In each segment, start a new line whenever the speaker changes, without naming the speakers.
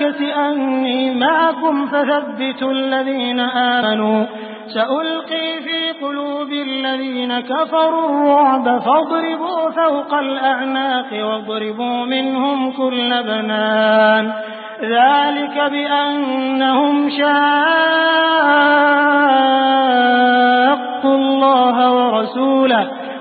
الملائكة أني معكم فثبتوا الذين آمنوا. سألقي في قلوب الذين كفروا الرعب فاضربوا فوق الأعناق واضربوا منهم كل بنان. ذلك بأنهم شاقوا الله ورسوله.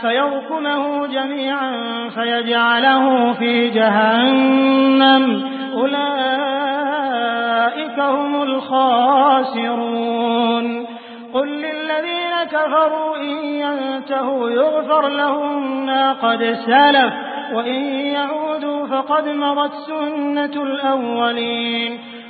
فيركمه جميعا فيجعله في جهنم. أولئك هم الخاسرون. قل للذين كفروا إن ينتهوا يغفر لهم ما قد سلف وإن يعودوا فقد مضت سنة الأولين.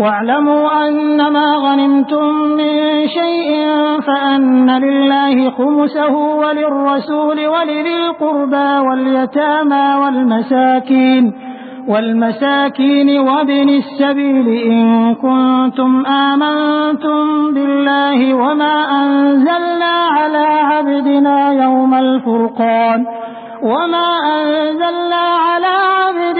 واعلموا أنما غنمتم من شيء فأن لله خمسه وللرسول ولذي القربى واليتامى والمساكين والمساكين وابن السبيل إن كنتم آمنتم بالله وما أنزلنا على عبدنا يوم الفرقان وما أنزلنا على عبدنا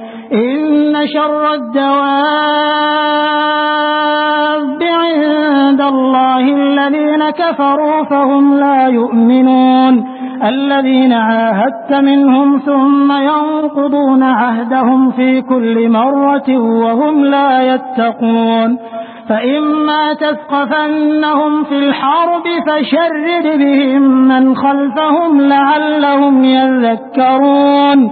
إن شر الدواب عند الله الذين كفروا فهم لا يؤمنون. الذين عاهدت منهم ثم ينقضون عهدهم في كل مرة وهم لا يتقون. فإما تثقفنهم في الحرب فشرد بهم من خلفهم لعلهم يذكرون.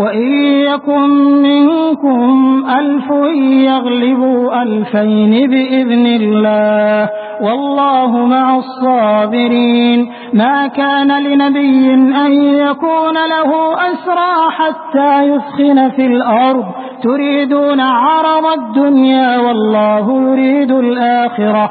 وإن يكن منكم ألف يغلبوا ألفين بإذن الله والله مع الصابرين ما كان لنبي أن يكون له أسرى حتى يثخن في الأرض تريدون عرض الدنيا والله يريد الآخرة